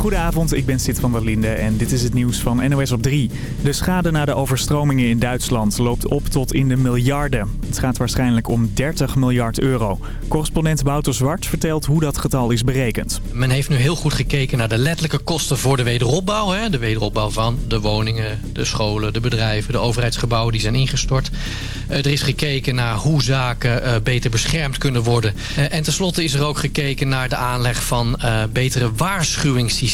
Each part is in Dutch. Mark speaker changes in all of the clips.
Speaker 1: Goedenavond, ik ben Sid van der Linde en dit is het nieuws van NOS op 3. De schade na de overstromingen in Duitsland loopt op tot in de miljarden. Het gaat waarschijnlijk om 30 miljard euro. Correspondent Wouter Zwart vertelt hoe dat getal is berekend.
Speaker 2: Men heeft nu heel goed gekeken naar de letterlijke kosten voor de wederopbouw. Hè? De wederopbouw van de woningen, de scholen, de bedrijven, de overheidsgebouwen die zijn ingestort. Eh, er is gekeken naar hoe zaken eh, beter beschermd kunnen worden. Eh, en tenslotte is er ook gekeken naar de aanleg van betere waarschuwingssystemen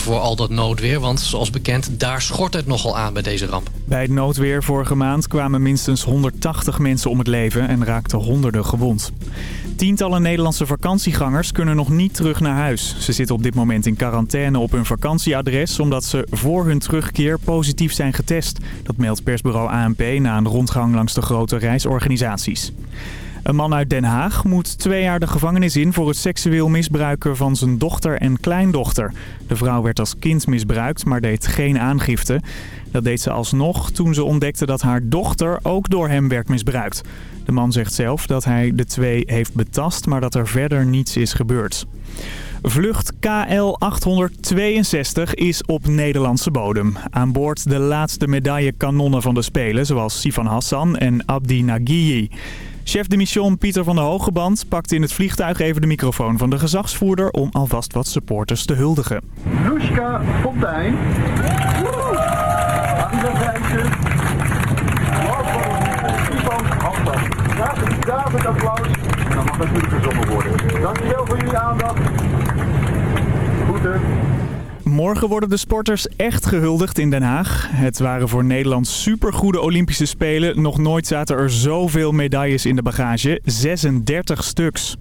Speaker 2: voor al dat noodweer. Want zoals bekend, daar schort het nogal aan bij deze ramp.
Speaker 1: Bij het noodweer vorige maand kwamen minstens 180 mensen om het leven en raakten honderden gewond. Tientallen Nederlandse vakantiegangers kunnen nog niet terug naar huis. Ze zitten op dit moment in quarantaine op hun vakantieadres... omdat ze voor hun terugkeer positief zijn getest. Dat meldt persbureau ANP na een rondgang langs de grote reisorganisaties. Een man uit Den Haag moet twee jaar de gevangenis in voor het seksueel misbruiken van zijn dochter en kleindochter. De vrouw werd als kind misbruikt, maar deed geen aangifte. Dat deed ze alsnog toen ze ontdekte dat haar dochter ook door hem werd misbruikt. De man zegt zelf dat hij de twee heeft betast, maar dat er verder niets is gebeurd. Vlucht KL-862 is op Nederlandse bodem. Aan boord de laatste medaillekanonnen van de Spelen, zoals Sivan Hassan en Abdi Nagiyi. Chef de mission Pieter van der Hogeband pakte in het vliegtuig even de microfoon van de gezagsvoerder om alvast wat supporters te huldigen.
Speaker 3: Noeska Fontijn. David applaus. En dan mag gezongen worden. Dankjewel voor jullie aandacht. Groeten.
Speaker 1: Morgen worden de sporters echt gehuldigd in Den Haag. Het waren voor Nederland supergoede Olympische Spelen. Nog nooit zaten er zoveel medailles in de bagage. 36 stuks.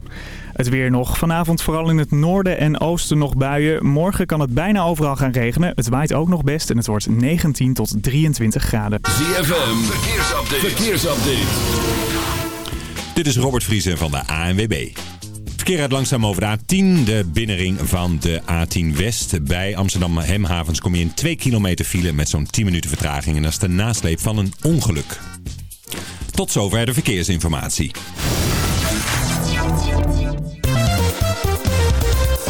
Speaker 1: Het weer nog. Vanavond vooral in het noorden en oosten nog buien. Morgen kan het bijna overal gaan regenen. Het waait ook nog best en het wordt 19 tot 23 graden.
Speaker 4: ZFM, verkeersupdate. verkeersupdate.
Speaker 5: Dit is Robert Vriesen van de ANWB. Verkeer langzaam over de A10, de binnenring van de A10 West. Bij Amsterdam Hemhavens kom je in 2 kilometer file met zo'n 10 minuten vertraging. En dat is de nasleep van een ongeluk. Tot zover de verkeersinformatie.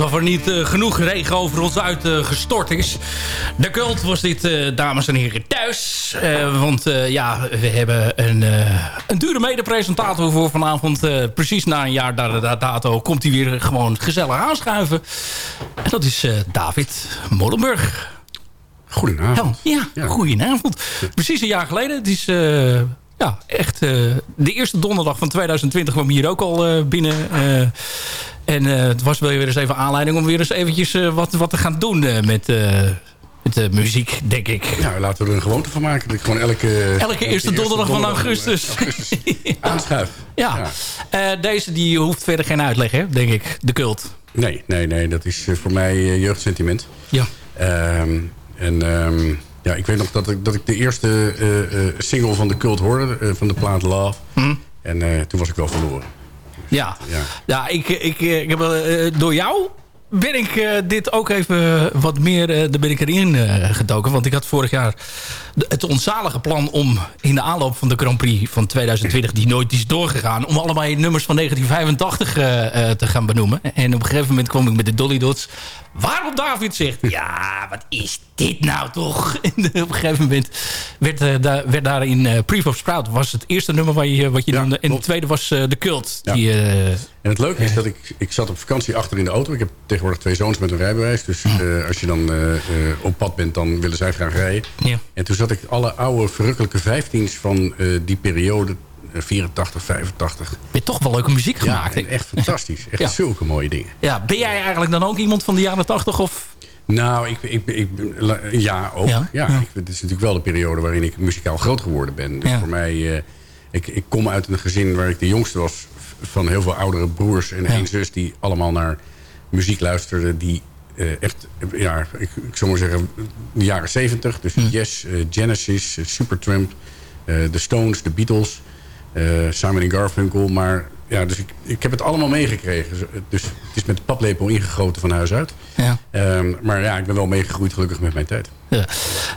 Speaker 6: Alsof er niet eh, genoeg regen over ons uitgestort is. De cult was dit, eh, dames en heren, thuis. Eh, want ja, we hebben een, een dure medepresentator voor vanavond. Precies na een jaar da- da- dato komt hij weer gewoon gezellig aanschuiven. En dat is David Molenburg.
Speaker 7: Goedenavond.
Speaker 6: Ja, ja, goedenavond. Precies een jaar geleden. Het is ja, echt eh, de eerste donderdag van 2020 kwam hier ook al eh, binnen. eh, en het was wel weer eens even aanleiding om weer eens eventjes wat, wat te gaan doen met, met de muziek, denk ik.
Speaker 7: Ja, laten we er een gewoonte van maken. Dat ik gewoon elke...
Speaker 6: Elke eerste donderdag van augustus.
Speaker 7: Aanschuif.
Speaker 6: Ja, deze die hoeft verder geen uitleg, hè, denk ik. De cult.
Speaker 7: Nee, nee, nee. Dat is voor mij jeugdsentiment.
Speaker 6: Ja.
Speaker 7: Ehm, en ehm, ja, ik weet nog dat ik, dat ik de eerste eh, eh, single van de cult hoorde. eh, van de plaat Love. En eh, toen was ik wel verloren.
Speaker 6: Ja,
Speaker 7: Ja.
Speaker 6: ja ik, ik, ik heb door jou ben ik dit ook even wat meer, daar ben ik erin gedoken. Want ik had vorig jaar het onzalige plan om in de aanloop van de Grand Prix van 2020, die nooit is doorgegaan, om allemaal nummers van 1985 eh, eh, te gaan benoemen. En op een gegeven moment kwam ik met de Dolly Dots. Waarop David zegt, ja, wat is dit nou toch? En op een gegeven moment werd, eh, daar, werd daarin eh Proof of Sprout was het eerste nummer wat je, wat je
Speaker 7: Ja,
Speaker 6: noemde. En het tweede was eh, de Cult.
Speaker 7: Ja.
Speaker 6: Die, eh,
Speaker 7: En het leuke is dat ik, ik zat op vakantie achter in de auto. Ik heb tegenwoordig twee zoons met een rijbewijs. Dus eh, als je dan eh, eh, op pad bent, dan willen zij graag rijden.
Speaker 6: Ja.
Speaker 7: En toen zat ik alle oude verrukkelijke vijftiens van eh, die periode, eh, 84, 85.
Speaker 6: je toch wel leuke muziek gemaakt.
Speaker 7: Ja, echt fantastisch. Echt zulke mooie dingen.
Speaker 6: Ja, ben jij eigenlijk dan ook iemand van de jaren 80? Of?
Speaker 7: Nou, ik, ik, ik, ja, ook.
Speaker 6: Ja,
Speaker 7: Ja,
Speaker 6: ja.
Speaker 7: Ik, het is natuurlijk wel de periode waarin ik muzikaal groot geworden ben. Dus
Speaker 6: Ja.
Speaker 7: voor mij, eh, ik, ik kom uit een gezin waar ik de jongste was van heel veel oudere broers en één zus die allemaal naar muziek luisterden die eh, echt, ja, ik, ik zou maar zeggen, de jaren zeventig. Dus Yes, eh, Genesis, Supertramp, de Stones, de Beatles, Simon Garfunkel. Maar ja, dus ik, ik heb het allemaal meegekregen. Dus het is met de paplepel ingegoten van huis uit.
Speaker 6: Ja.
Speaker 7: Ehm, maar ja, ik ben wel meegegroeid gelukkig met mijn tijd.
Speaker 6: Ja.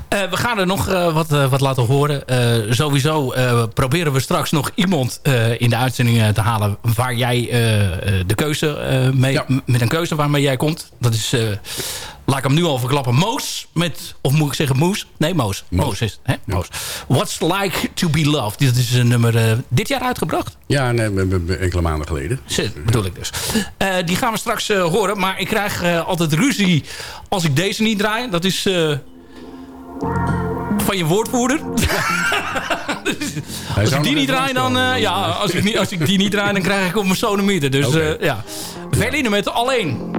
Speaker 6: Eh, we gaan er nog eh, wat, eh, wat laten horen. Sowieso proberen we straks nog iemand in de uitzending te halen... waar jij de keuze mee,
Speaker 7: Ja.
Speaker 6: met een keuze waarmee jij komt. Dat is, laat ik hem nu al verklappen, Moos. Met, of moet ik zeggen Moes? Nee, Moos. Moos, is hè? Moos. What's Like to be Loved. Dit is een nummer eh, dit jaar uitgebracht.
Speaker 7: Ja, nee, enkele maanden geleden.
Speaker 6: Zit, bedoel ik dus. Eh, die gaan we straks eh, horen. Maar ik krijg altijd ruzie als ik deze niet draai. Dat is van je woordvoerder.
Speaker 7: Hij
Speaker 6: als ik die niet draai, dan... ja, als ik, niet, als ik die niet draai, dan krijg ik op mijn sonomieter. Dus eh, ja. Verline met Alleen.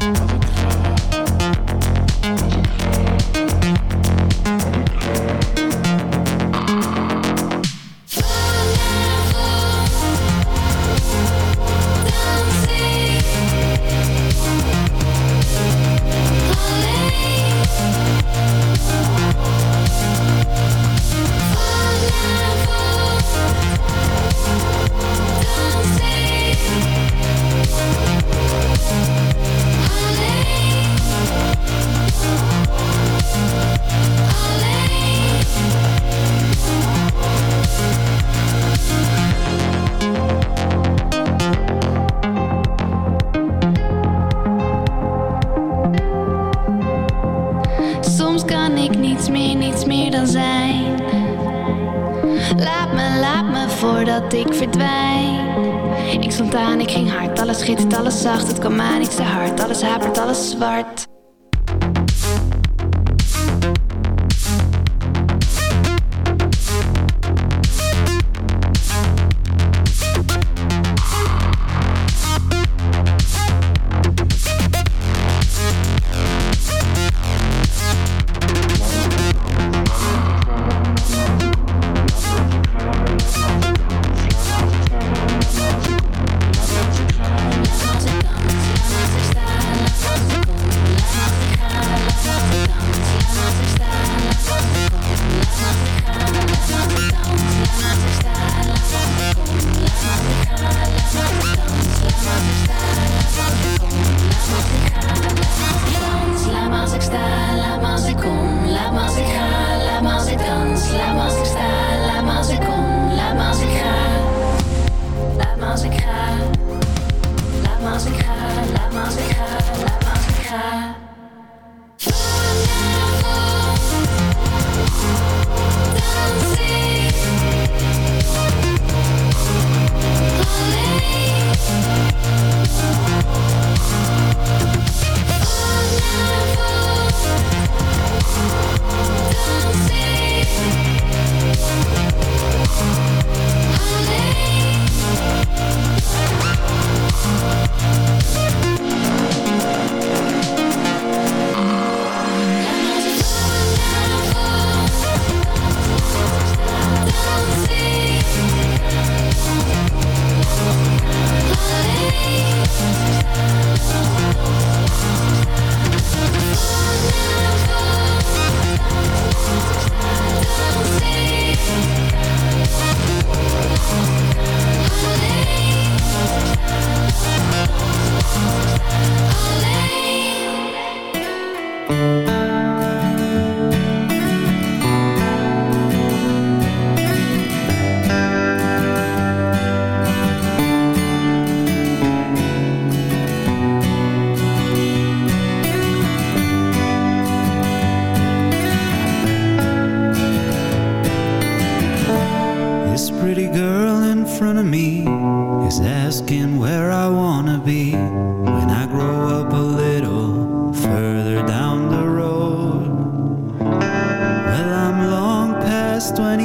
Speaker 8: Soms ik verdwijn. Ik stond aan, ik ging hard, alles schittert, alles zacht. Het kwam aan, niks te hard, alles hapert, alles zwart.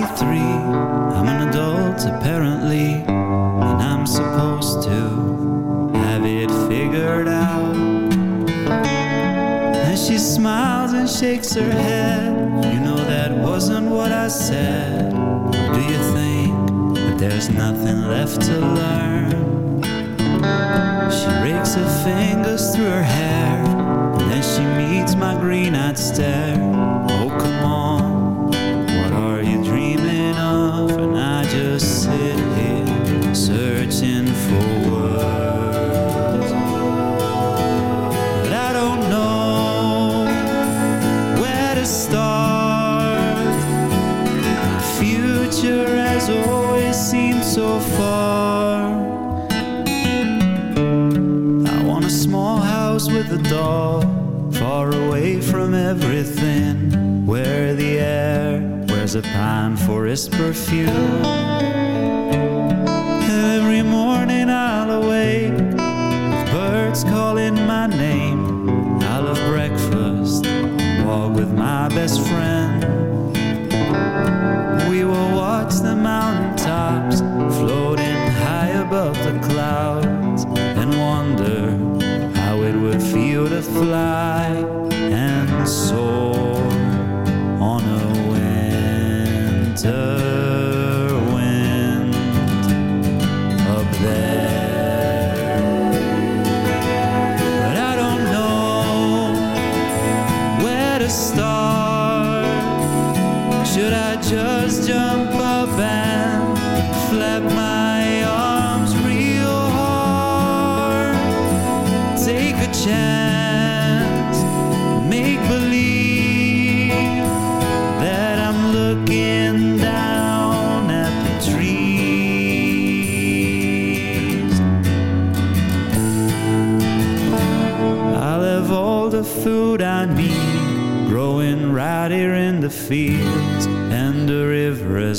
Speaker 9: 23. I'm an adult apparently, and I'm supposed to have it figured out. And she smiles and shakes her head. You know that wasn't what I said. Do you think that there's nothing left to learn? She rakes her fingers through her hair. And then she meets my green-eyed stare. A pine forest perfume. Every morning I'll awake with birds calling my name. I'll have breakfast, walk with my best friend.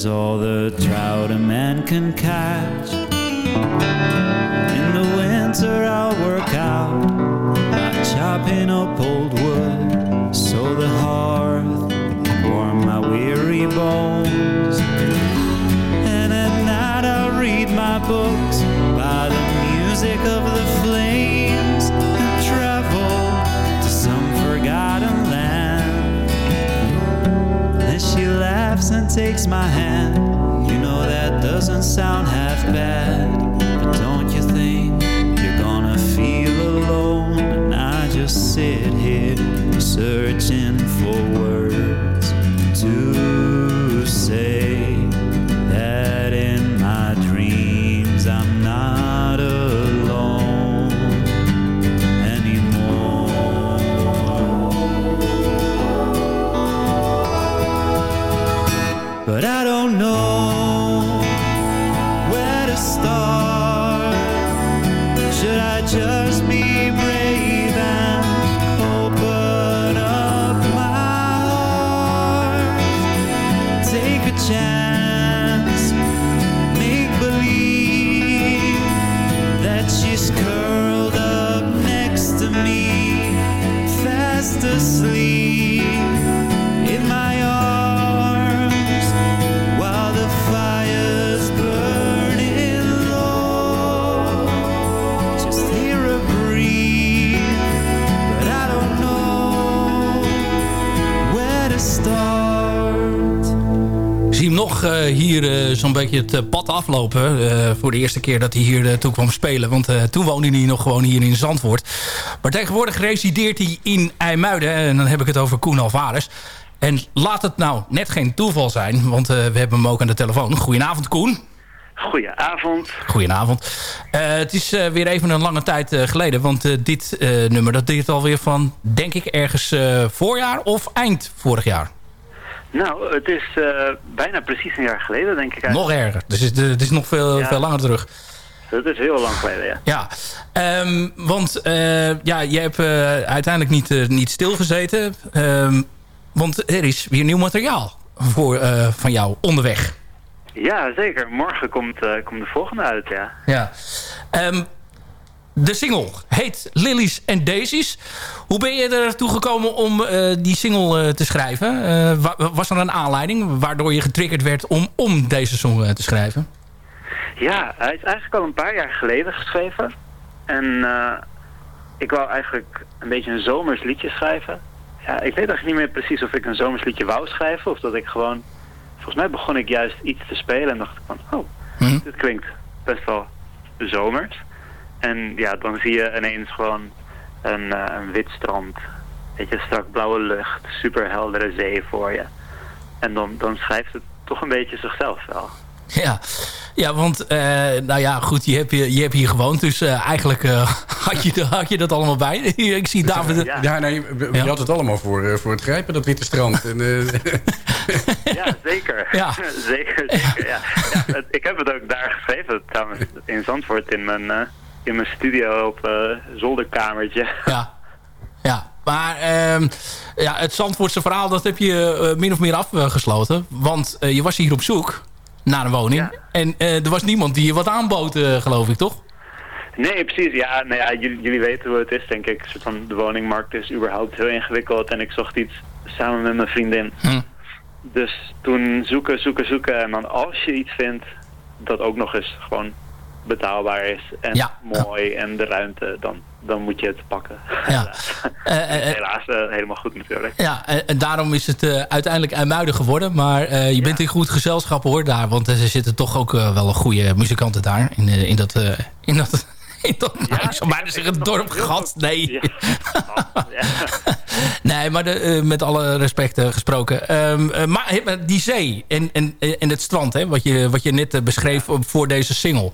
Speaker 9: All the trout a man can catch. Takes my hand. You know that doesn't sound half bad.
Speaker 6: Hier eh, zo'n beetje het eh, pad aflopen. eh, voor de eerste keer dat hij hier toe kwam spelen. Want toen woonde hij nog gewoon hier in Zandvoort. Maar tegenwoordig resideert hij in IJmuiden. En dan heb ik het over Koen Alvarez. En laat het nou net geen toeval zijn. Want we hebben hem ook aan de telefoon. Goedenavond Koen.
Speaker 10: Goedenavond.
Speaker 6: Goedenavond. Eh, het is weer even een lange tijd geleden. Want dit nummer dat deed alweer van, denk ik, ergens voorjaar of eind vorig jaar.
Speaker 10: Nou, het is eh, bijna precies een jaar geleden, denk ik
Speaker 6: Nog
Speaker 10: eigenlijk.
Speaker 6: erger. Dus het, het is nog veel,
Speaker 10: Ja.
Speaker 6: veel langer terug.
Speaker 10: Dat is heel lang geleden, ja.
Speaker 6: Ja, Ehm, want eh, ja, je hebt eh, uiteindelijk niet, niet stilgezeten. Ehm, want er is weer nieuw materiaal voor, van jou onderweg.
Speaker 10: Ja, zeker. Morgen komt, komt de volgende uit, ja.
Speaker 6: Ja. Ehm, de single heet Lilies and Daisies. Hoe ben je ertoe gekomen om eh, die single eh, te schrijven? Eh, wa- was er een aanleiding waardoor je getriggerd werd om, om deze song te schrijven?
Speaker 10: Ja, hij is eigenlijk al een paar jaar geleden geschreven. En ik wou eigenlijk een beetje een zomers liedje schrijven. Ja, ik weet eigenlijk niet meer precies of ik een zomers liedje wou schrijven. Of dat ik gewoon... Volgens mij begon ik juist iets te spelen en dacht ik van... Oh, dit klinkt best wel zomers. En ja, dan zie je ineens gewoon een, eh, een wit strand. Weet je, strak blauwe lucht, super heldere zee voor je. En dan, dan schrijft het toch een beetje zichzelf wel.
Speaker 6: Ja, ja want eh, nou ja, goed, je hebt, je, je hebt hier gewoond. Dus eh, eigenlijk eh, had, je, had je dat allemaal bij. ik zie David...
Speaker 7: Ja, nee, we- je had het allemaal voor, eh, voor het grijpen, dat witte strand. En, eh,
Speaker 10: Ja, zeker.
Speaker 6: Ja.
Speaker 10: zeker, zeker, ja. ja het- ik heb het ook daar geschreven, trouwens, in Zandvoort, in mijn, eh, in mijn studio op eh zolderkamertje.
Speaker 6: Ja. Ja, maar ehm, ja, het Zandvoortse verhaal, dat heb je eh, min of meer afgesloten. Want eh, je was hier op zoek naar een woning. En er was niemand die je wat aanbood, geloof ik, toch?
Speaker 10: Nee, precies. Ja, nou ja jullie, jullie weten hoe het is, denk ik. Van de woningmarkt is überhaupt heel ingewikkeld. En ik zocht iets samen met mijn vriendin.
Speaker 6: Hm.
Speaker 10: Dus toen zoeken, zoeken, zoeken. En dan als je iets vindt, dat ook nog eens gewoon betaalbaar is. En
Speaker 6: Ja.
Speaker 10: mooi en de ruimte, dan, dan moet je het pakken.
Speaker 6: Ja. Eh, eh,
Speaker 10: Helaas eh, helemaal goed natuurlijk.
Speaker 6: Ja, en, daarom is het uiteindelijk IJmuiden geworden. Maar je bent in goed gezelschap hoor daar. Want er zitten toch ook wel goede muzikanten daar. In, in dat... in dat in dat, nou, ik zou bijna zeggen dorp gat. Nee. nee, maar de, eh, met alle respect eh, gesproken. Ehm, eh, maar die zee en, en, en het strand, hè, wat, je, wat je net beschreef voor deze single.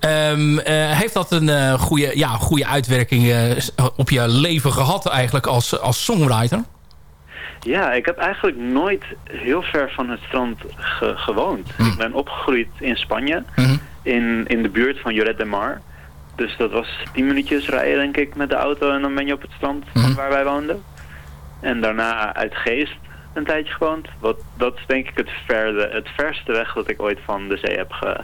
Speaker 6: Ehm, eh, heeft dat een goede, ja, goede uitwerking op je leven gehad eigenlijk als, als songwriter?
Speaker 10: Ja, ik heb eigenlijk nooit heel ver van het strand ge- gewoond. Ik ben opgegroeid in Spanje, in, in de buurt van Lloret de Mar. Dus dat was tien minuutjes rijden denk ik met de auto en dan ben je op het strand van waar wij woonden. En daarna uit Geest een tijdje gewoond. Wat, dat is denk ik het, verde, het verste weg dat ik ooit van de zee heb ge-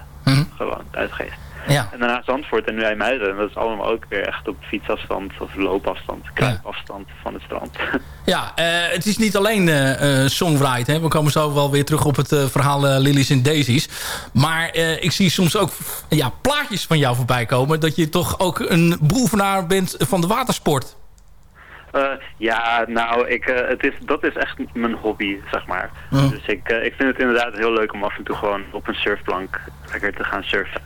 Speaker 10: gewoond, uit Geest.
Speaker 6: Ja.
Speaker 10: En daarna Zandvoort en nu IJmuiden. En dat is allemaal ook weer echt op fietsafstand of loopafstand, kruipafstand van het strand.
Speaker 6: Ja, eh, het is niet alleen. Hè. We komen zo wel weer terug op het verhaal Lilies en Daisies. Maar ik zie soms ook ja, plaatjes van jou voorbij komen... dat je toch ook een beoefenaar bent van de watersport.
Speaker 10: Ja, nou, ik, het is, dat is echt mijn hobby, zeg maar.
Speaker 6: Ja.
Speaker 10: Dus ik, ik vind het inderdaad heel leuk om af en toe gewoon op een surfplank lekker te gaan surfen.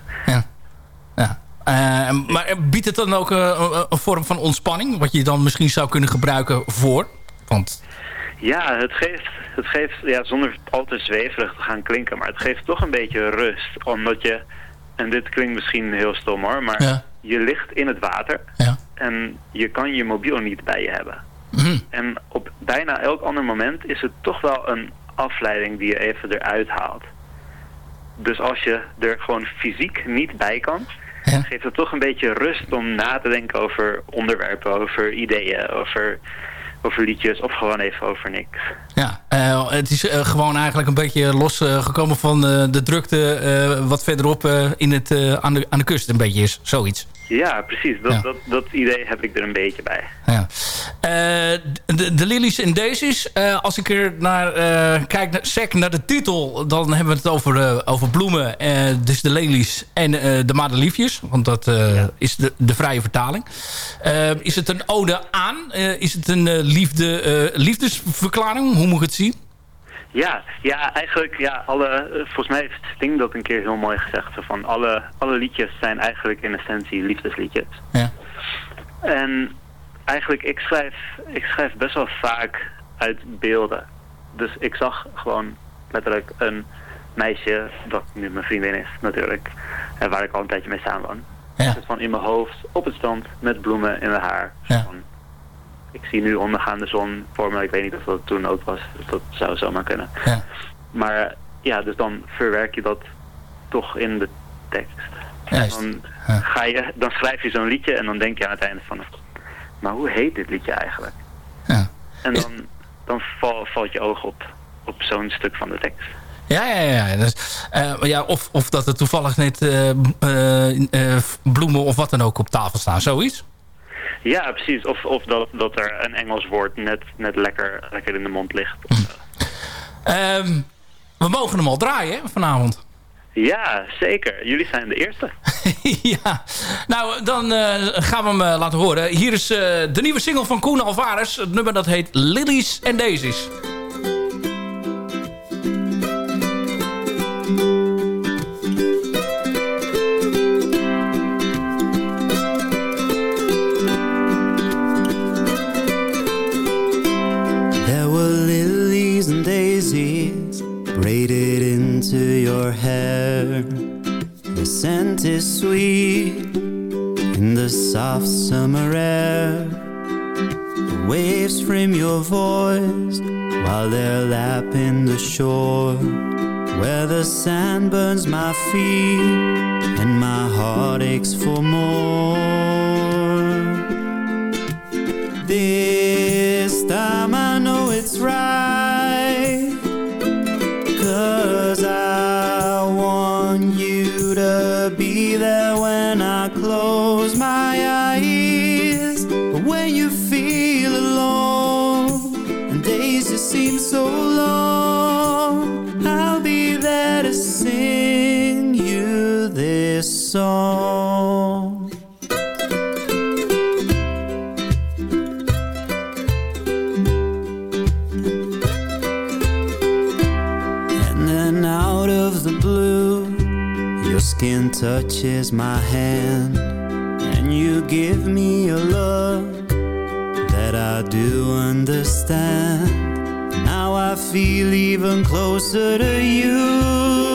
Speaker 6: Eh, maar biedt het dan ook eh, een- vorm van ontspanning... wat je dan misschien zou kunnen gebruiken voor? Want
Speaker 10: Ja, het geeft, het geeft ja, zonder al te zweverig te gaan klinken, maar het geeft toch een beetje rust. Omdat je, en dit klinkt misschien heel stom hoor, maar
Speaker 6: Ja.
Speaker 10: je ligt in het water
Speaker 6: Ja.
Speaker 10: en je kan je mobiel niet bij je hebben.
Speaker 6: Mhm.
Speaker 10: En op bijna elk ander moment is het toch wel een afleiding die je even eruit haalt. Dus als je er gewoon fysiek niet bij kan, geeft het toch een beetje rust om na te denken over onderwerpen, over ideeën, over, over liedjes of gewoon even over niks.
Speaker 6: ja, eh, het is eh, gewoon eigenlijk een beetje losgekomen van eh, de drukte... wat verderop in het, aan, de, aan de kust een beetje is. Zoiets.
Speaker 10: Ja, precies. Dat,
Speaker 6: Ja.
Speaker 10: Dat, dat idee heb ik er een beetje bij.
Speaker 6: Ja. Eh, de, de Lilies en Daisies. eh, als ik er naar eh, kijk, naar, sec naar de titel... dan hebben we het over, over bloemen. dus de lelies en de madeliefjes. Want dat is de, de vrije vertaling. Is het een ode aan? Is het een liefde, liefdesverklaring? Hoe moet ik het zien?
Speaker 10: Ja, ja, eigenlijk, ja, alle, eh, volgens mij heeft Sting dat een keer heel mooi gezegd. Van alle, alle liedjes zijn eigenlijk in essentie liefdesliedjes.
Speaker 6: Ja.
Speaker 10: En eigenlijk, ik schrijf, ik schrijf best wel vaak uit beelden. Dus ik zag gewoon letterlijk een meisje, dat nu mijn vriendin is natuurlijk, en waar ik al een tijdje mee samen woon.
Speaker 6: Ja.
Speaker 10: Dus van in mijn hoofd, op het strand, met bloemen in haar haar.
Speaker 6: Ja.
Speaker 10: Van, ik zie nu ondergaande zon voor me, ik weet niet of dat toen ook was, dus dat zou zomaar kunnen.
Speaker 6: Ja.
Speaker 10: Maar ja, dus dan verwerk je dat toch in de tekst.
Speaker 6: Juist.
Speaker 10: Dan, ga je, dan schrijf je zo'n liedje en dan denk je aan het einde van... Maar hoe heet dit liedje eigenlijk?
Speaker 6: Ja.
Speaker 10: En dan, dan val, valt je oog op, op zo'n stuk van de tekst.
Speaker 6: Ja, ja, ja. Dus, eh, ja of, of dat er toevallig net eh, eh, bloemen of wat dan ook op tafel staan. Zoiets?
Speaker 10: Ja, precies. Of, of dat, dat er een Engels woord net, net lekker, lekker in de mond ligt.
Speaker 6: Ehm, we mogen hem al draaien vanavond.
Speaker 10: Ja, zeker. Jullie zijn de eerste.
Speaker 6: ja, nou dan eh, gaan we hem eh, laten horen. Hier is eh, de nieuwe single van Koen Alvarez. Het nummer dat heet Lilies and Daisies.
Speaker 9: Your hair. The scent is sweet in the soft summer air. The waves frame your voice while they're lapping the shore. Where the sand burns my feet and my heart aches for more. This time I know it's right sing you this song And then out of the blue, your skin touches my hand, and you give me a look that I do understand. Now I feel even closer to you.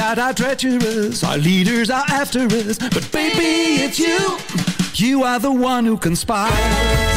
Speaker 11: Out how treacherous our leaders are after us. But baby, it's you. You are the one who conspires.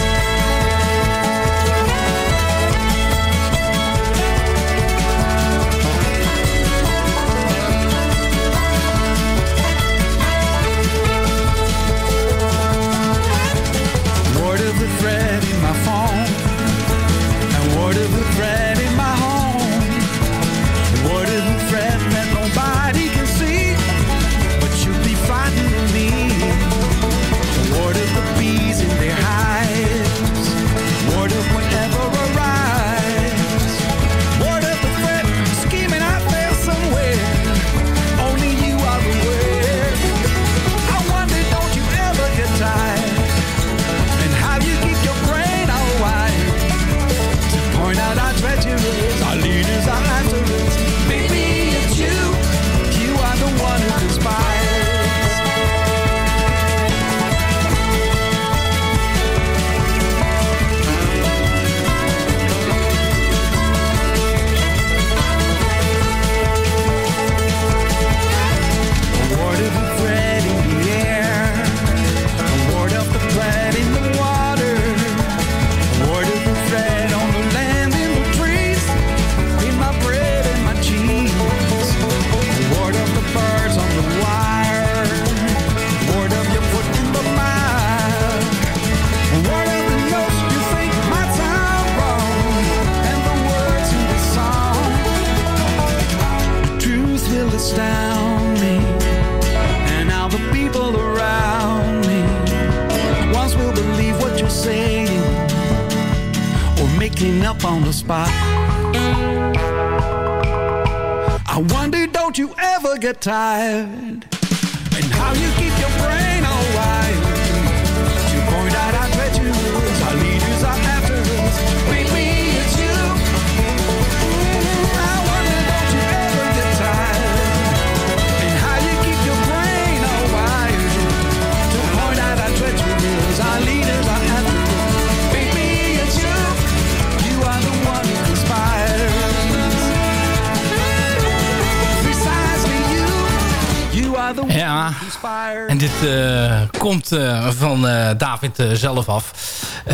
Speaker 6: Komt eh, van eh, David eh, zelf af.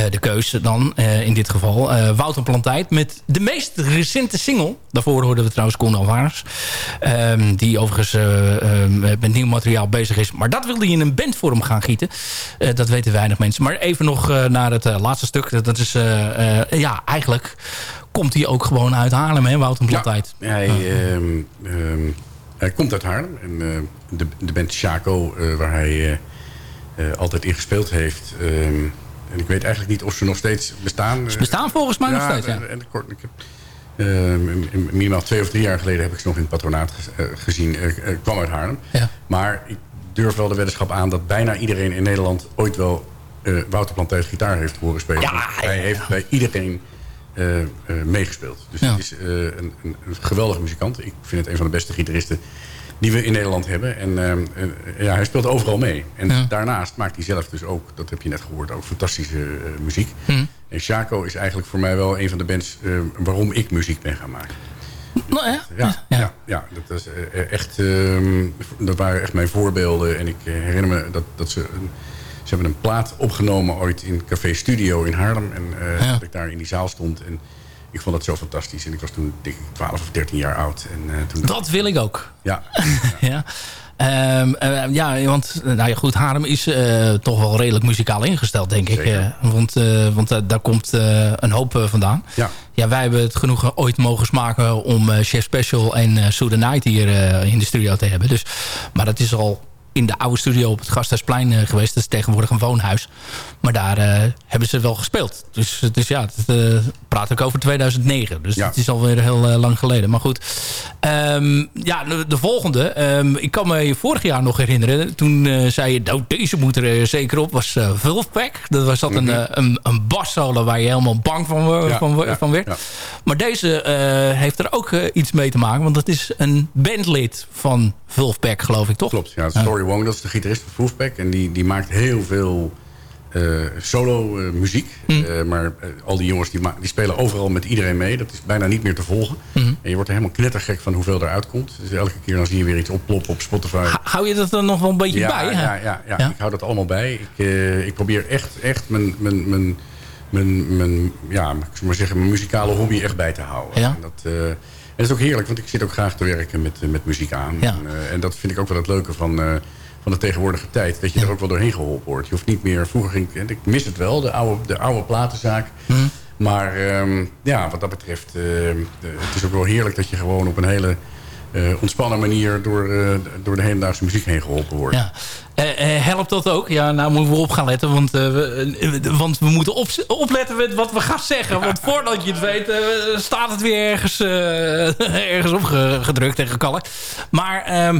Speaker 6: De keuze dan, in dit geval. Wouter Plantijd met de meest recente single. Daarvoor hoorden we trouwens Koen Alvarez. Ehm, die overigens met nieuw materiaal bezig is. Maar dat wilde hij in een bandvorm gaan gieten. Dat weten weinig mensen. Maar even nog naar het laatste stuk. Dat is, ja, eigenlijk komt hij ook gewoon uit Haarlem, hè, Wouter Plantijd.
Speaker 7: Hij, ehm, ehm, hij komt uit Haarlem. En, de, de band Chaco, waar hij altijd in gespeeld heeft. ehm, en ik weet eigenlijk niet of ze nog steeds bestaan.
Speaker 6: Ze bestaan volgens mij nog steeds, ja.
Speaker 7: En, en kort, ik heb, ehm, in- in- minimaal twee of drie jaar geleden heb ik ze nog in het patronaat eh, gezien. Eh, eh, kwam uit Haarlem. Maar ik durf wel de weddenschap aan dat bijna iedereen in Nederland ooit wel eh Wouter Planteus gitaar heeft horen spelen.
Speaker 6: Ja,
Speaker 7: hij heeft bij iedereen eh, eh, meegespeeld. Dus
Speaker 6: Ja.
Speaker 7: het is eh, een, een, een geweldige muzikant. Ik vind het een van de beste gitaristen die we in Nederland hebben. En ehm, eh, ja, hij speelt overal mee. En
Speaker 6: Ja.
Speaker 7: daarnaast maakt hij zelf dus ook, dat heb je net gehoord, ook fantastische eh, muziek.
Speaker 6: Hm.
Speaker 7: En Chaco is eigenlijk voor mij wel een van de bands eh, waarom ik muziek ben gaan maken.
Speaker 6: Nou, ja.
Speaker 7: Ja, ja. ja, dat, is echt, ehm, dat waren echt mijn voorbeelden. En ik herinner me dat, dat ze... Een, ze hebben een plaat opgenomen ooit in Café Studio in Haarlem. En dat ik daar in die zaal stond. En ik vond dat zo fantastisch. En ik was toen denk ik 12 of 13 jaar oud. En, eh, toen
Speaker 6: Dat wil ik ook.
Speaker 7: Ja.
Speaker 6: ja. Ehm, eh, ja, want eh, nou ja, goed, Haarlem is eh, toch wel redelijk muzikaal ingesteld, denk ik. Want want daar komt een hoop vandaan.
Speaker 7: Ja.
Speaker 6: Ja, wij hebben het genoegen ooit mogen smaken om Chef Special en the Night hier in de studio te hebben. Dus, maar dat is al in de oude studio op het Gasthuisplein eh, geweest. Dat is tegenwoordig een woonhuis. Maar daar eh, hebben ze wel gespeeld. Dus, dus ja, dat eh, praat ik over 2009. Dus
Speaker 7: Ja.
Speaker 6: het is alweer heel lang geleden. Maar goed. Ehm, ja, de, de volgende. Ehm, ik kan me vorig jaar nog herinneren. Toen zei je, nou, deze moet er zeker op. Was uh, Vulfpack. Dat was dat een, eh, een, een bassolo waar je helemaal bang van,
Speaker 7: Ja,
Speaker 6: van,
Speaker 7: ja,
Speaker 6: van werd.
Speaker 7: ja.
Speaker 6: Maar deze heeft er ook iets mee te maken. Want dat is een bandlid van Vulfpack, geloof ik, toch?
Speaker 7: Klopt, ja. Story Wong, dat is de gitarist van Wolfpack. En die, die maakt heel veel eh, solo eh, muziek. Eh, maar al die jongens die, die spelen overal met iedereen mee. Dat is bijna niet meer te volgen.
Speaker 6: Mhm.
Speaker 7: En je wordt er helemaal knettergek van hoeveel eruit komt. Dus elke keer dan zie je weer iets opploppen op Spotify.
Speaker 6: Hou je dat er nog wel een beetje
Speaker 7: ja,
Speaker 6: bij? hè?
Speaker 7: Ja, ja, ja,
Speaker 6: Ja?
Speaker 7: ik hou dat allemaal bij. Ik, ik probeer echt, echt mijn, mijn, mijn, mijn, mijn, ja, ik zou maar zeggen, mijn muzikale hobby echt bij te houden.
Speaker 6: Ja.
Speaker 7: En dat, dat is ook heerlijk, want ik zit ook graag te werken met, eh, met muziek aan.
Speaker 6: Ja.
Speaker 7: En, eh, en dat vind ik ook wel het leuke van, eh, van de tegenwoordige tijd. Dat je er ook wel doorheen geholpen wordt. Je hoeft niet meer, vroeger ging ik, ik mis het wel, de oude, de oude platenzaak. Maar ehm, ja, wat dat betreft, het is ook wel heerlijk dat je gewoon op een hele ontspannen manier door, door de hedendaagse muziek heen geholpen wordt.
Speaker 6: Ja. Eh, eh, helpt dat ook? Ja, nou moeten we op gaan letten. Want, eh, we, want we moeten op, opletten met wat we gaan zeggen. Want voordat je het weet, staat het weer ergens, ergens opgedrukt en gekalkt. Maar ehm,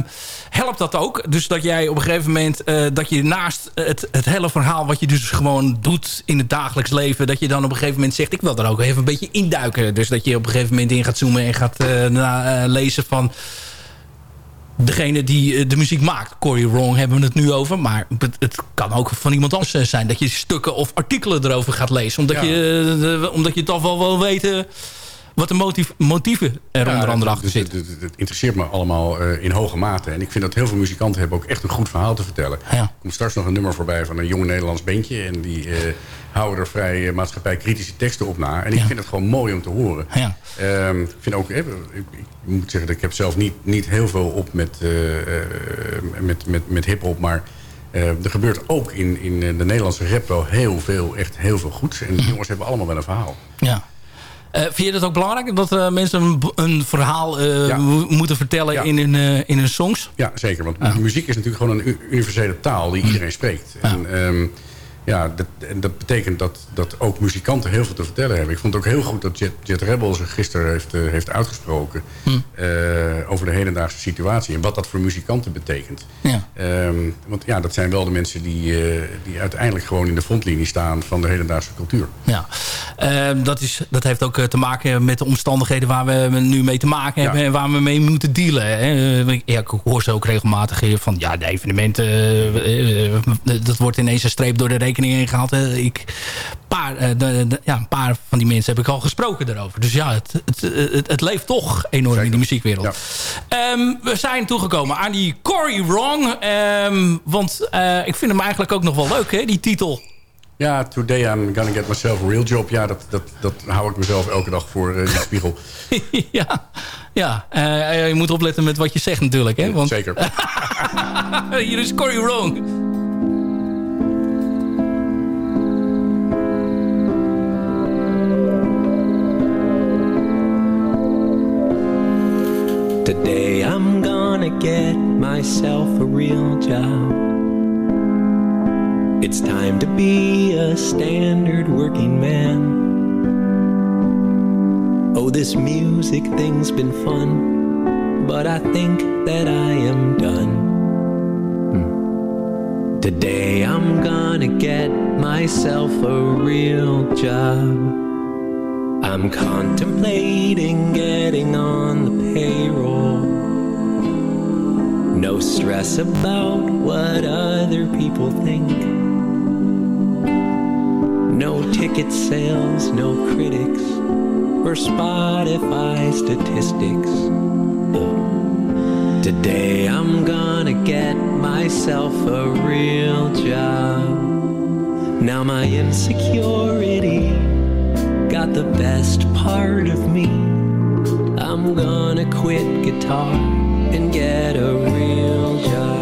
Speaker 6: helpt dat ook? Dus dat jij op een gegeven moment... dat je naast het, het hele verhaal wat je dus gewoon doet in het dagelijks leven... dat je dan op een gegeven moment zegt... ik wil er ook even een beetje induiken. Dus dat je op een gegeven moment in gaat zoomen en gaat na, lezen van degene die eh, de muziek maakt. Cory Wrong hebben we het nu over. Maar het, het kan ook van iemand anders eh, zijn. Dat je stukken of artikelen erover gaat lezen. Omdat,
Speaker 7: Ja.
Speaker 6: je, eh, omdat je toch wel wil weten wat de motief, motieven er
Speaker 7: Ja,
Speaker 6: onder andere achter zitten.
Speaker 7: Het, het- het interesseert me allemaal eh, in hoge mate. En ik vind dat heel veel muzikanten hebben ook echt een goed verhaal te vertellen. Er komt straks nog een nummer voorbij van een jong Nederlands bandje. En die eh, houden er vrij eh, maatschappij-kritische teksten op na. En ik vind het gewoon mooi om te horen.
Speaker 6: Ja.
Speaker 7: Ehm, ik vind ook, eh, ik, ik moet zeggen dat ik heb zelf niet, niet heel veel op met, met, met, met hip-hop. Maar er gebeurt ook in, in de Nederlandse rap wel heel veel, echt heel veel goeds. En die jongens hebben allemaal wel een verhaal.
Speaker 6: Ja. Eh, vind je dat ook belangrijk? Dat eh, mensen een, een verhaal eh,
Speaker 7: Ja.
Speaker 6: moeten vertellen
Speaker 7: Ja.
Speaker 6: in, hun, in hun songs?
Speaker 7: Ja, zeker. Want muziek is natuurlijk gewoon een universele taal die iedereen spreekt. En, ehm, ja, dat, en dat betekent dat, dat ook muzikanten heel veel te vertellen hebben. Ik vond het ook heel goed dat Jet, Jet Rebel zich gisteren heeft, eh, heeft uitgesproken... eh, over de hedendaagse situatie en wat dat voor muzikanten betekent.
Speaker 6: Ja.
Speaker 7: Ehm, want ja, dat zijn wel de mensen die, eh, die uiteindelijk gewoon in de frontlinie staan... van de hedendaagse cultuur.
Speaker 6: Ja, Ehm, dat, is, dat heeft ook te maken met de omstandigheden waar we nu mee te maken hebben en waar we mee moeten dealen. Hè. Ja, ik hoor ze ook regelmatig van ja, de evenementen, dat wordt ineens een streep door de rekening heen gehaald. Eh, Ik, paar, eh, de, de- ja, een paar van die mensen heb ik al gesproken daarover. Dus ja, het, het, het, het leeft toch enorm in die muziekwereld. Ehm, we zijn toegekomen aan die Cory Wrong. Ehm, want eh, ik vind hem eigenlijk ook nog wel leuk, hè, die titel.
Speaker 7: Ja, today I'm gonna get myself a real job. Ja, dat, dat, dat hou ik mezelf elke dag voor eh, in de spiegel.
Speaker 6: ja, ja. je moet opletten met wat je zegt natuurlijk. Hè? Want,
Speaker 7: Zeker.
Speaker 6: Hier is Cory Wrong.
Speaker 12: Today I'm gonna get myself a real job. It's time to be a standard working man. Oh, this music thing's been fun, but I think that I am done. Hmm. Today I'm gonna get myself a real job. I'm contemplating getting on the payroll. No stress about what other people think. No ticket sales, no critics, or Spotify statistics. Today I'm gonna get myself a real job. Now my insecurity got the best part of me. I'm gonna quit guitar and get a real job.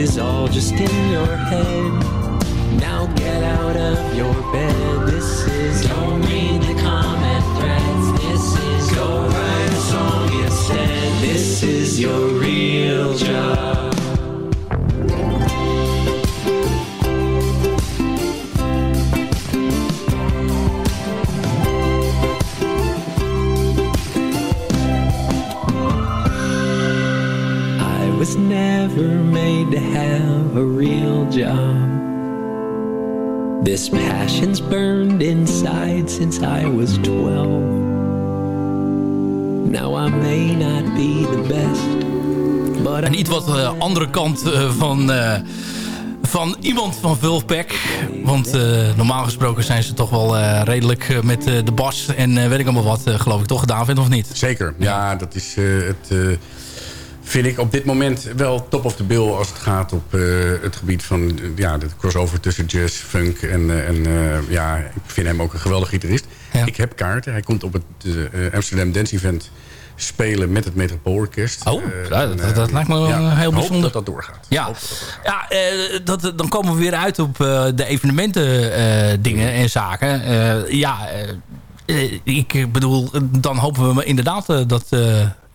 Speaker 12: Is all just in your head. Now get out of your bed. This is don't read the comment threads. This is go write a song instead. This is your real job. Was never made to have a real job. This passion's burned inside since I was 12. Now I may not be the best, but
Speaker 6: Een iets wat eh, andere kant eh, van, eh, van iemand van Vulfpack. Want eh, normaal gesproken zijn ze toch wel eh, redelijk met eh, de bas en eh, weet ik allemaal wat, eh, geloof ik toch, David, of niet?
Speaker 7: Zeker, ja, dat is eh, het... vind ik op dit moment wel top of the bill... als het gaat op eh, het gebied van ja, de crossover tussen jazz, funk... en, eh, en eh, ja, ik vind hem ook een geweldig gitarist. Ik heb kaarten. Hij komt op het Amsterdam Dance Event spelen met het Metropoolorkest.
Speaker 6: Oh, ja, dat,
Speaker 7: eh,
Speaker 6: dat lijkt me wel
Speaker 7: ja,
Speaker 6: heel
Speaker 7: hoop
Speaker 6: bijzonder.
Speaker 7: dat dat doorgaat.
Speaker 6: Ja, ja eh, dat, dan komen we weer uit op de evenementen dingen en zaken. Ja, ik bedoel, dan hopen we inderdaad dat...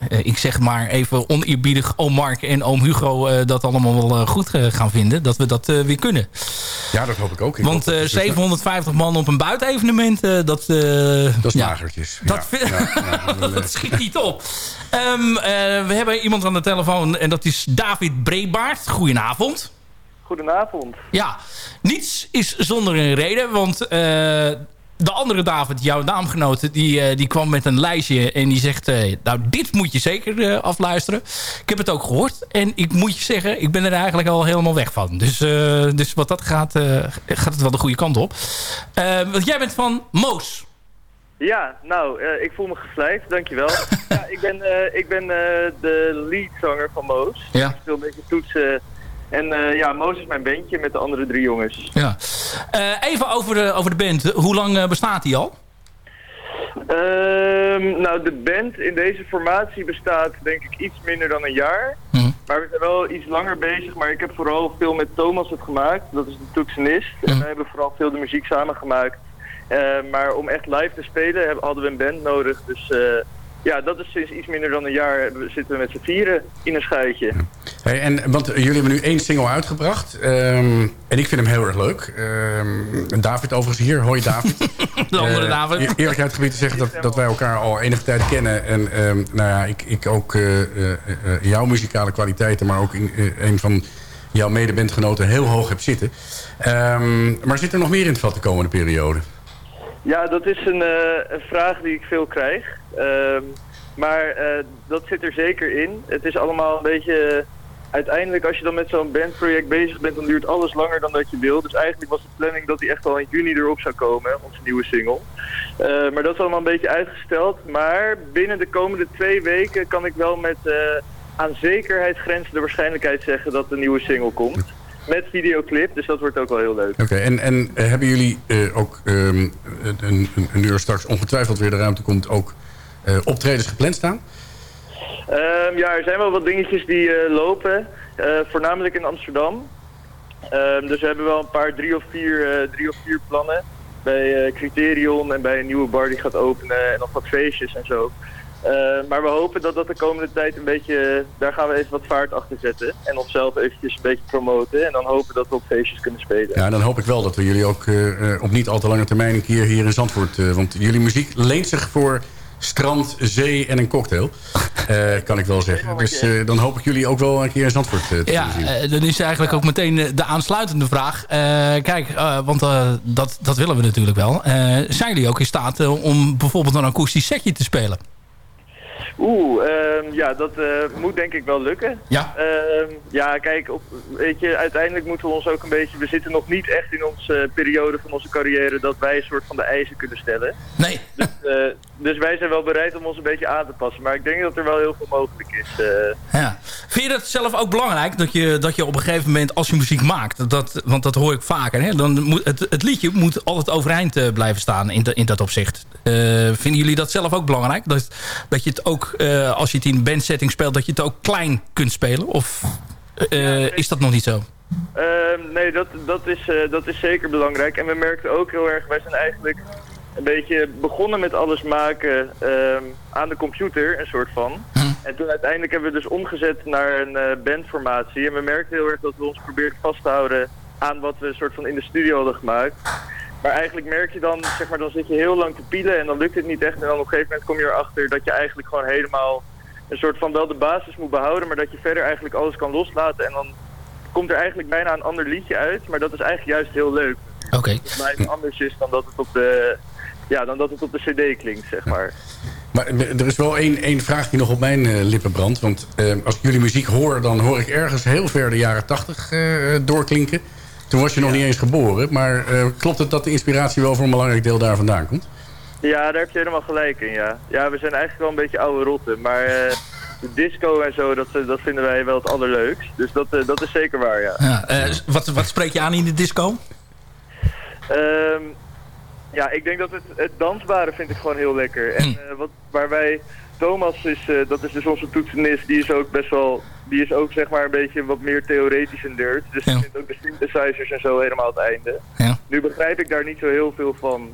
Speaker 6: eh, ik zeg maar even oneerbiedig oom Mark en oom Hugo eh, dat allemaal wel eh, goed gaan vinden. Dat we dat eh, weer kunnen.
Speaker 7: Ja, dat hoop ik ook. Ik
Speaker 6: Want
Speaker 7: dat
Speaker 6: eh,
Speaker 7: het dus-
Speaker 6: 750 man op een buitenevenement, dat... eh,
Speaker 7: Dat is
Speaker 6: ja,
Speaker 7: magertjes.
Speaker 6: Dat,
Speaker 7: Ja, ja, ja, dan,
Speaker 6: dat schiet niet op. Ehm, eh, we hebben iemand aan de telefoon en dat is David Brebaert. Goedenavond.
Speaker 13: Goedenavond.
Speaker 6: Ja, niets is zonder een reden, want eh, de andere David, jouw naamgenoot, die, eh, die kwam met een lijstje en die zegt, eh, nou dit moet je zeker eh, afluisteren. Ik heb het ook gehoord en ik moet je zeggen, ik ben er eigenlijk al helemaal weg van. Dus, dus wat dat gaat, gaat het wel de goede kant op. Eh, want jij bent van Moos.
Speaker 13: Ja, nou, ik voel me gevleid, dankjewel. ja, ik ben, ik ben de leadzanger van Moos.
Speaker 6: Ja.
Speaker 13: Ik speel een beetje toetsen. En eh, ja, Moos is mijn bandje met de andere drie jongens.
Speaker 6: Ja. Eh, even over de, over de band. Hoe lang eh, bestaat die al?
Speaker 13: Ehm, nou, de band in deze formatie bestaat denk ik iets minder dan een jaar. Maar we zijn wel iets langer bezig. Maar ik heb vooral veel met Thomas het gemaakt. Dat is de toetsenist. En wij hebben vooral veel de muziek samen gemaakt. Maar om echt live te spelen hebben- hadden we een band nodig. Dus ja, dat is sinds iets minder dan een jaar we- zitten we met z'n vieren in een schuitje.
Speaker 7: Hey, en, want jullie hebben nu één single uitgebracht. ehm, en ik vind hem heel erg leuk. Ehm, David overigens hier. Hoi David.
Speaker 6: De andere
Speaker 7: Eh,
Speaker 6: David.
Speaker 7: eer- Eerlijk uit gebied te zeggen dat, dat wij elkaar al enige tijd kennen. En ehm, nou ja, ik, ik ook eh, eh, eh, jouw muzikale kwaliteiten... maar ook in, eh, een van jouw medebandgenoten heel hoog heb zitten. Ehm, maar zit er nog meer in het vat de komende periode?
Speaker 13: Ja, dat is een, eh, een vraag die ik veel krijg. Ehm, maar eh, dat zit er zeker in. Het is allemaal een beetje... uiteindelijk, als je dan met zo'n bandproject bezig bent... dan duurt alles langer dan dat je wil. Dus eigenlijk was de planning dat die echt al in juni erop zou komen. Onze nieuwe single. Eh, maar dat is allemaal een beetje uitgesteld. Maar binnen de komende twee weken kan ik wel met... eh, aan zekerheid grenzende waarschijnlijkheid zeggen dat de nieuwe single komt. Met videoclip, dus dat wordt ook wel heel leuk.
Speaker 7: Oké, en, en eh, hebben jullie eh, ook ehm, een, een, uur straks ongetwijfeld weer de ruimte komt... ook eh, optredens gepland staan?
Speaker 13: Ehm, ja, er zijn wel wat dingetjes die lopen. voornamelijk in Amsterdam. Ehm, dus we hebben wel een paar, drie of vier, drie of vier plannen. Bij Criterion en bij een nieuwe bar die gaat openen en nog wat feestjes en zo. Ehm, maar we hopen dat dat de komende tijd een beetje, daar gaan we even wat vaart achter zetten. En onszelf eventjes een beetje promoten. En dan hopen dat we op feestjes kunnen spelen.
Speaker 7: Ja, dan hoop ik wel dat we jullie ook eh, eh, op niet al te lange termijn een keer hier in Zandvoort... eh, want jullie muziek leent zich voor strand, zee en een cocktail. eh, kan ik wel zeggen. Dus eh, dan hoop ik jullie ook wel een keer in Zandvoort eh, te
Speaker 6: Ja,
Speaker 7: zien.
Speaker 6: eh, dan is eigenlijk ook meteen eh, de aansluitende vraag. Eh, kijk, eh, want eh, dat, dat willen we natuurlijk wel. Eh, zijn jullie ook in staat eh, om bijvoorbeeld een akoestisch setje te spelen?
Speaker 13: Oeh, ehm, ja, dat eh, moet denk ik wel lukken.
Speaker 6: Ja.
Speaker 13: Ehm, ja, kijk, op, weet je, uiteindelijk moeten we ons ook een beetje... We zitten nog niet echt in onze eh, periode van onze carrière dat wij een soort van de eisen kunnen stellen.
Speaker 6: Nee.
Speaker 13: Dus, eh, dus wij zijn wel bereid om ons een beetje aan te passen. Maar ik denk dat er wel heel veel mogelijk is.
Speaker 6: Ja. Vind je dat zelf ook belangrijk? Dat je, dat je op een gegeven moment, als je muziek maakt... Dat, want dat hoor ik vaker. Hè, dan moet het, het liedje moet altijd overeind blijven staan in, de- in dat opzicht. Vinden jullie dat zelf ook belangrijk? Dat, dat je het ook, eh, als je het in bandsetting speelt... dat je het ook klein kunt spelen? Of eh, is dat nog niet zo?
Speaker 13: Ehm, nee, dat, dat, is, eh, dat is zeker belangrijk. En we merkten ook heel erg, wij zijn eigenlijk een beetje begonnen met alles maken ehm, aan de computer, een soort van. En toen uiteindelijk hebben we dus omgezet naar een bandformatie. En we merkten heel erg dat we ons probeerden vast te houden aan wat we een soort van in de studio hadden gemaakt. Maar eigenlijk merk je dan, zeg maar, dan zit je heel lang te pielen en dan lukt het niet echt. En dan op een gegeven moment kom je erachter dat je eigenlijk gewoon helemaal een soort van wel de basis moet behouden, maar dat je verder eigenlijk alles kan loslaten. En dan komt er eigenlijk bijna een ander liedje uit, maar dat is eigenlijk juist heel leuk.
Speaker 6: Oké.
Speaker 13: Dat het blijft anders is dan dat het op de, ja, dan dat het op de cd klinkt, zeg maar.
Speaker 7: Maar er is wel één, één vraag die nog op mijn eh, lippen brandt. Want eh, als ik jullie muziek hoor, dan hoor ik ergens heel ver de jaren tachtig eh, doorklinken. Toen was je nog niet eens geboren. Maar eh, klopt het dat de inspiratie wel voor een belangrijk deel daar vandaan komt?
Speaker 13: Ja, daar heb je helemaal gelijk in, ja. Ja, we zijn eigenlijk wel een beetje oude rotten, maar eh, de disco en zo, dat, eh, dat vinden wij wel het allerleukst. Dus dat, eh, dat is zeker waar, ja.
Speaker 6: Ja, eh, wat, wat spreek je aan in de disco?
Speaker 13: Ehm, ja, ik denk dat het, het dansbare vind ik gewoon heel lekker. En
Speaker 6: Hm.
Speaker 13: eh, wat, waar wij, Thomas is, eh, dat is dus onze toetsenist, die is ook best wel, die is ook zeg maar een beetje wat meer theoretisch en nerd. Dus die vindt ook de synthesizers en zo helemaal het einde.
Speaker 6: Ja.
Speaker 13: Nu begrijp ik daar niet zo heel veel van,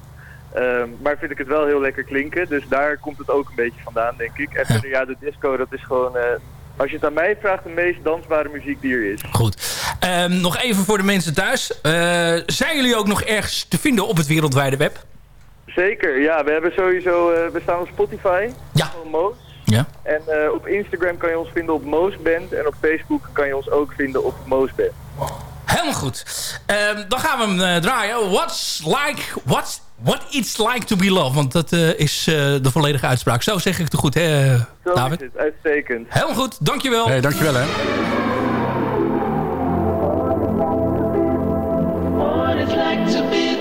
Speaker 13: ehm, maar vind ik het wel heel lekker klinken. Dus daar komt het ook een beetje vandaan, denk ik. En verder, ja, de disco, dat is gewoon, eh, als je het aan mij vraagt, de meest dansbare muziek die er is.
Speaker 6: Goed. Ehm, nog even voor de mensen thuis. Eh, zijn jullie ook nog ergens te vinden op het wereldwijde web?
Speaker 13: Zeker, ja. We hebben sowieso, eh, we staan op Spotify.
Speaker 6: Ja.
Speaker 13: Van Moos.
Speaker 6: Ja.
Speaker 13: En eh, op Instagram kan je ons vinden op Moosband. En op Facebook kan je ons ook vinden op Moosband.
Speaker 6: Helemaal goed. Ehm, dan gaan we hem eh, draaien. What's like, what's, what it's like to be loved. Want dat eh, is eh, de volledige uitspraak. Zo zeg ik het goed, hè,
Speaker 13: Zo
Speaker 6: David?
Speaker 13: is het, uitstekend.
Speaker 6: Helemaal goed, dankjewel.
Speaker 7: Hey, dankjewel hè.
Speaker 14: What it's like to be,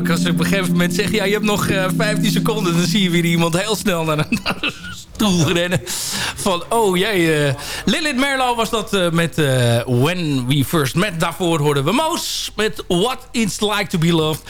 Speaker 6: als ze op een gegeven moment zeggen... ja, je hebt nog eh, 15 seconden. Dan zie je weer iemand heel snel naar een, stoel rennen. Van, oh jee. eh Lilith Merlo was dat eh, met eh, When We First Met. Daarvoor hoorden we Moos met What It's Like To Be Loved.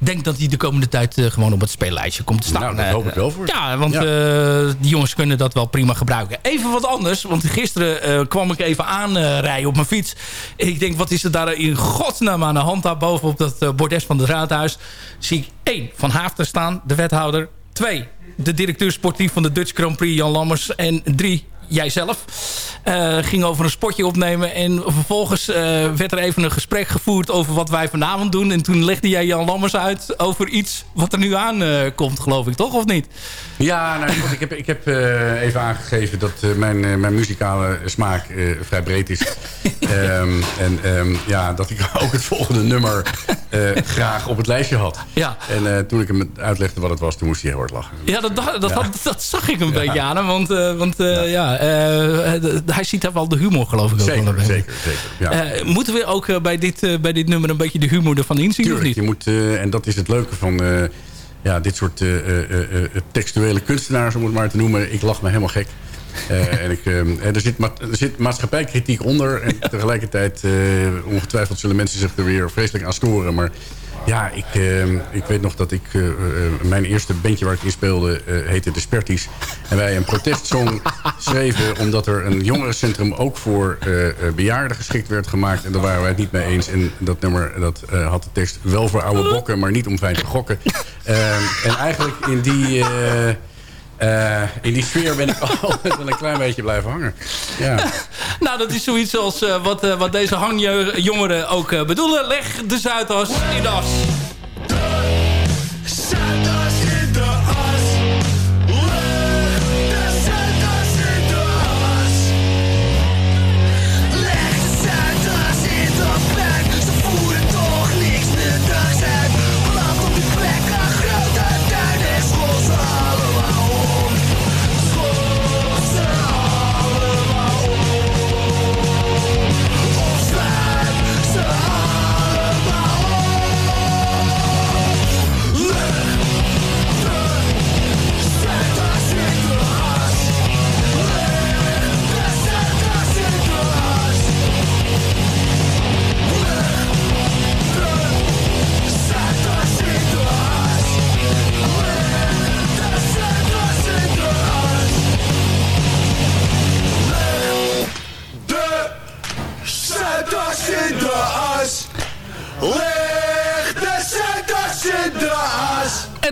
Speaker 6: Denk dat hij de komende tijd eh, gewoon op het speellijstje komt te staan.
Speaker 7: Nou, dat hoop ik
Speaker 6: Eh,
Speaker 7: wel voor.
Speaker 6: Ja, want
Speaker 7: Ja.
Speaker 6: eh, die jongens kunnen dat wel prima gebruiken. Even wat anders, want gisteren kwam ik even aanrijden op mijn fiets. Ik denk, wat is er daar in godsnaam aan de hand daar boven op dat bordes van het raadhuis? Zie ik één, Van Haafden staan, de wethouder. Twee, de directeur sportief van de Dutch Grand Prix, Jan Lammers. En drie, jijzelf. Eh ging over een spotje opnemen. En vervolgens eh, werd er even een gesprek gevoerd over wat wij vanavond doen. En toen legde jij Jan Lammers uit over iets wat er nu aan komt, geloof ik, toch? Of niet?
Speaker 7: Ja, nou, ik heb, ik heb eh, even aangegeven dat mijn, mijn muzikale smaak vrij breed is. Ehm, en ehm, ja, dat ik ook het volgende nummer graag op het lijstje had.
Speaker 6: Ja.
Speaker 7: En toen ik hem uitlegde wat het was, toen moest hij heel hard lachen.
Speaker 6: Ja, dat, dat, dat,
Speaker 7: Ja.
Speaker 6: dat zag ik een
Speaker 7: Ja.
Speaker 6: beetje aan hem. Want, want ja, hij ziet daar wel de humor, geloof ik ook wel.
Speaker 7: Zeker, zeker, zeker. Ja.
Speaker 6: Eh, moeten we ook eh, bij, dit, eh, bij dit nummer een beetje de humor ervan inzien,
Speaker 7: Tuurlijk,
Speaker 6: of niet?
Speaker 7: je moet, eh, en dat is het leuke van eh, ja, dit soort eh, eh, eh, eh, textuele kunstenaars, om het maar te noemen. Ik lach me helemaal gek. Eh, en ik, eh, er, zit ma er zit maatschappijkritiek onder. En tegelijkertijd, eh, ongetwijfeld zullen mensen zich er weer vreselijk aan storen. Maar ja, ik, eh, ik weet nog dat ik... eh, eh, mijn eerste bandje waar ik in speelde eh, heette De Sperties. En wij een protestsong schreven... omdat er een jongerencentrum ook voor bejaarden geschikt werd gemaakt. En daar waren wij het niet mee eens. En dat nummer dat, had de tekst wel voor oude bokken... maar niet om fijn te gokken. Eh, en eigenlijk in die... eh, in die sfeer ben ik altijd wel een klein beetje blijven hangen. Ja.
Speaker 6: Nou, dat is zoiets als eh, wat, eh, wat deze hangjongeren ook bedoelen. Leg de Zuidas in de as.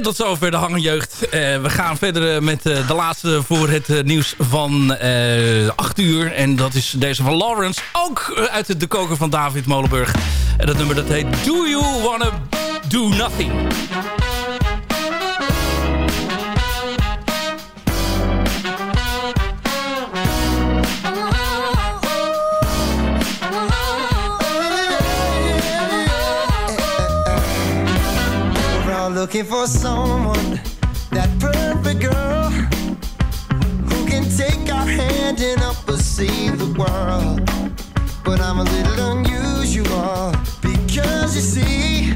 Speaker 6: Tot zover de hangenjeugd. Eh we gaan verder eh, met eh, de laatste voor het nieuws van eh 8 uur. En dat is deze van Lawrence. Ook uit de koker van David Molenburg. En dat nummer dat heet Do You Wanna Do Nothing.
Speaker 15: Looking for someone, that perfect girl, who can take our hand and help us see the world. But I'm a little unusual because you see,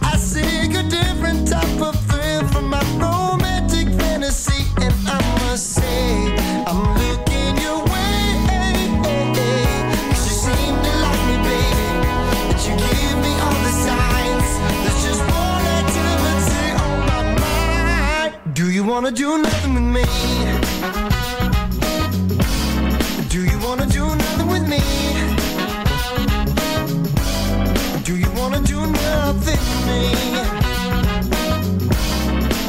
Speaker 15: I seek a different type of thrill from my romantic wanna do nothing with me? Do you wanna do nothing with me? Do you wanna do nothing with me?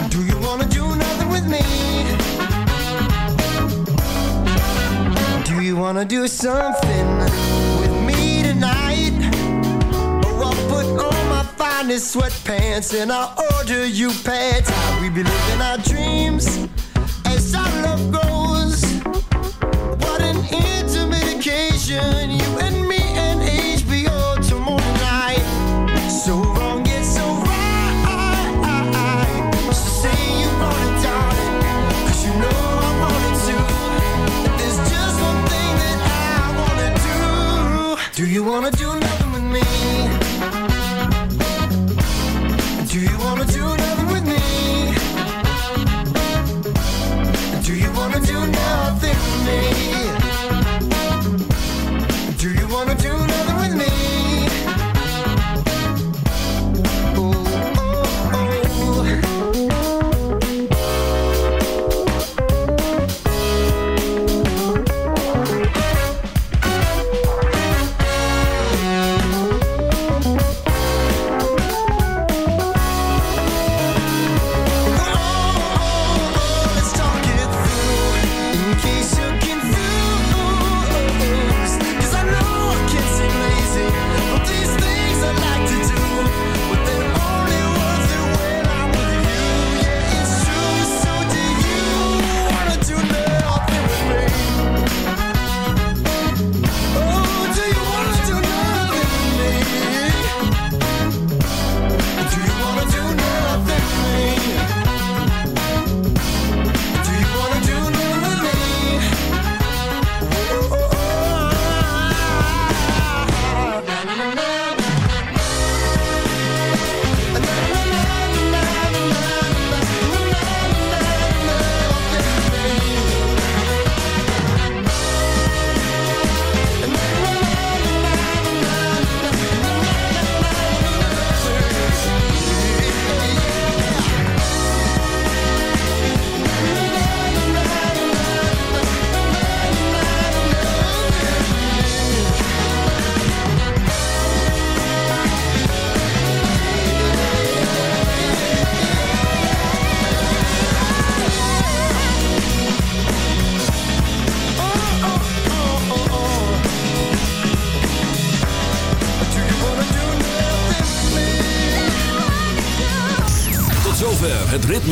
Speaker 15: Do you wanna do nothing with me? Do you wanna do something finest sweatpants and I'll order you pants. We be living our dreams as our love grows. What an intimate occasion, you and me and HBO tomorrow night. So wrong yet so right. So say you want it, darling, 'cause you know I want it too. There's just one thing that I wanna do. Do you wanna do